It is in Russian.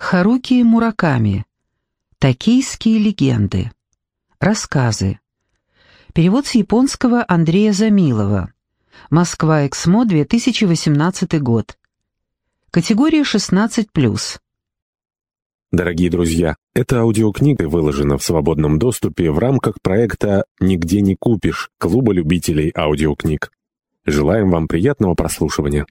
Харуки Мураками. Токийские легенды. Рассказы. Перевод с японского Андрея Замилова. Москва, Эксмо, 2018 год. Категория 16+. Дорогие друзья, эта аудиокнига выложена в свободном доступе в рамках проекта «Нигде не купишь» Клуба любителей аудиокниг. Желаем вам приятного прослушивания.